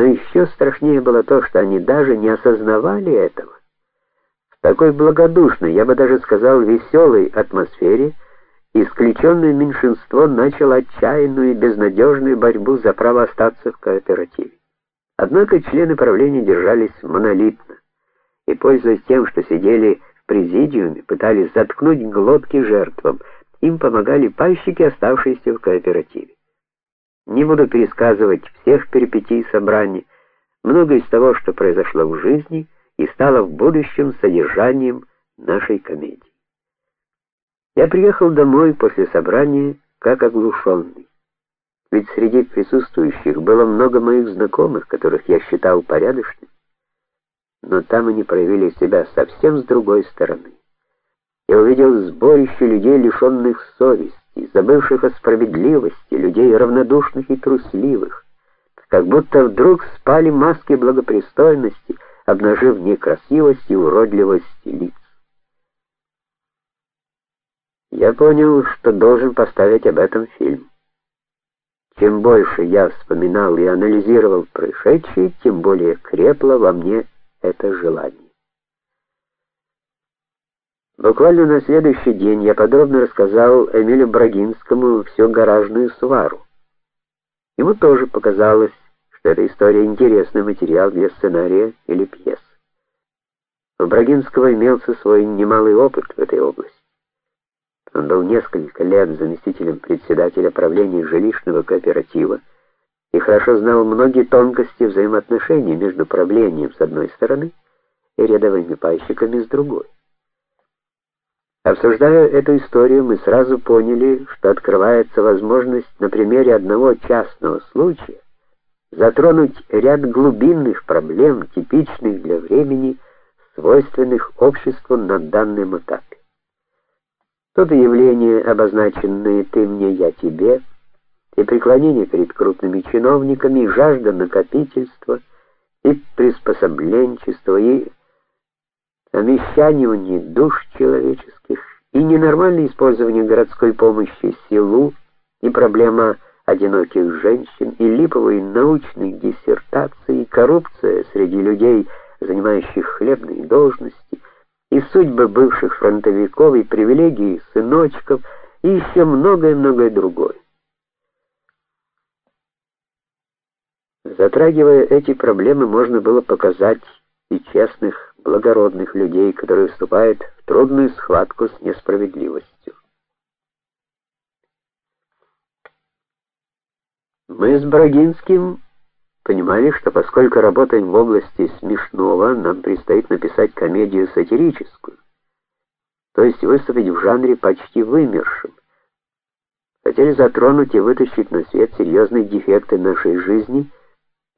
Но еще страшнее было то, что они даже не осознавали этого. В такой благодушной, я бы даже сказал, веселой атмосфере исключенное меньшинство начало отчаянную и безнадежную борьбу за право остаться в кооперативе. Однако члены правления держались монолитно и, пользуясь тем, что сидели в президиуме, пытались заткнуть глотки жертвам. Им помогали пайщики, оставшиеся в кооперативе. Не буду пересказывать всех перипетий собрания. Многое из того, что произошло в жизни и стало в будущем содержанием нашей комедии. Я приехал домой после собрания как оглушенный. Ведь среди присутствующих было много моих знакомых, которых я считал порядочными, но там они проявили себя совсем с другой стороны. Я увидел сборище людей, лишенных совести, забывших о справедливости, людей равнодушных и трусливых, как будто вдруг спали маски благопристойности, обнажив некрасивость и уродливость лиц. Я понял, что должен поставить об этом фильм. Чем больше я вспоминал и анализировал происшедшее, тем более крепло во мне это желание. Буквально на следующий день я подробно рассказал Эмилю Брагинскому всю гаражную свару. Ему тоже показалось, что эта история интересный материал для сценария или пьесы. У Брагинского имелся свой немалый опыт в этой области. Он был несколько лет заместителем председателя правления жилищного кооператива и хорошо знал многие тонкости взаимоотношений между правлением с одной стороны и рядовыми пайщиками с другой. Обсуждая эту историю, мы сразу поняли, что открывается возможность на примере одного частного случая затронуть ряд глубинных проблем, типичных для времени, свойственных обществу на данном этапе. Тут явления, обозначенные ты мне, я тебе, и преклонение перед крупными чиновниками, и жажда накопительства, и приспособленчество, и омещание душ человеческих, и ненормальное использование городской помощи селу, и проблема одиноких женщин, и липовые научные диссертации, коррупция среди людей, занимающих хлебные должности, и судьбы бывших фронтовиков, и привилегии сыночков, и еще многое-многое другое. Затрагивая эти проблемы, можно было показать и честных, благородных людей, которые вступают в трудную схватку с несправедливостью. Мы с Брагинским понимали, что поскольку работаем в области смешного, нам предстоит написать комедию сатирическую, то есть выступить в жанре почти вымершем. Хотели затронуть и вытащить на свет серьезные дефекты нашей жизни,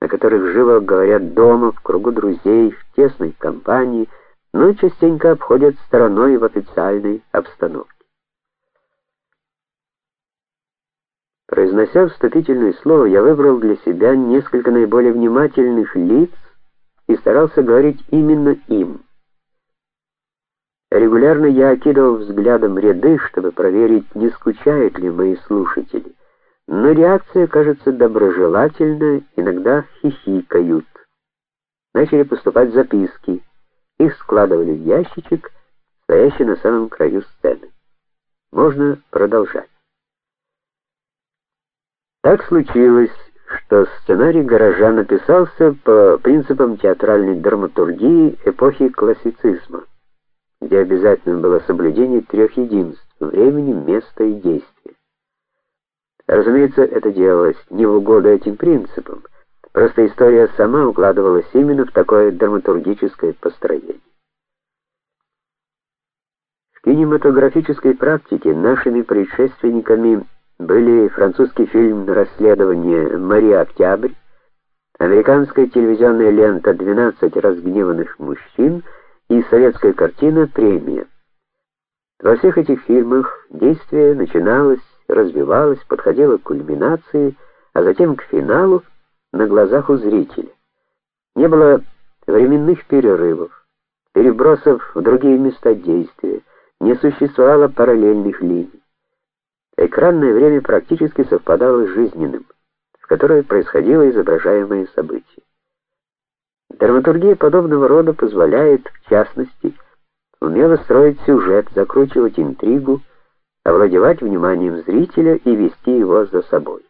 о которых живо говорят дома, в кругу друзей, в тесной компании, но частенько обходят стороной в официальной обстановке. Произнося вступительное слово, я выбрал для себя несколько наиболее внимательных лиц и старался говорить именно им. Регулярно я окидывал взглядом ряды, чтобы проверить, не скучают ли мои слушатели. Но реакция, кажется, доброжелательная, иногда хихикают. Начали поступать записки. Их складывали в ящичек, стоящий на самом краю сцены. Можно продолжать. Так случилось, что сценарий Гаража написался по принципам театральной драматургии эпохи классицизма, где обязательно было соблюдение трех единств: времени, места и действия. Разумеется, это делалось не в угоду этим принципам. Просто история сама укладывалась именно в такое драматургическое построение. В кинематографической практике нашими предшественниками были французский фильм «Расследование Мария Октябрь», американская телевизионная лента «12 разгневанных мужчин» и советская картина «Премия». Во всех этих фильмах действие начиналось, развивалось, подходило к кульминации, а затем к финалу на глазах у зрителя. Не было временных перерывов, перебросов в другие места действия, не существовало параллельных линий. Экранное время практически совпадало с жизненным, в которое происходило изображаемое событие. Драматургия подобного рода позволяет, в частности, умело строить сюжет, закручивать интригу, овладевать вниманием зрителя и вести его за собой.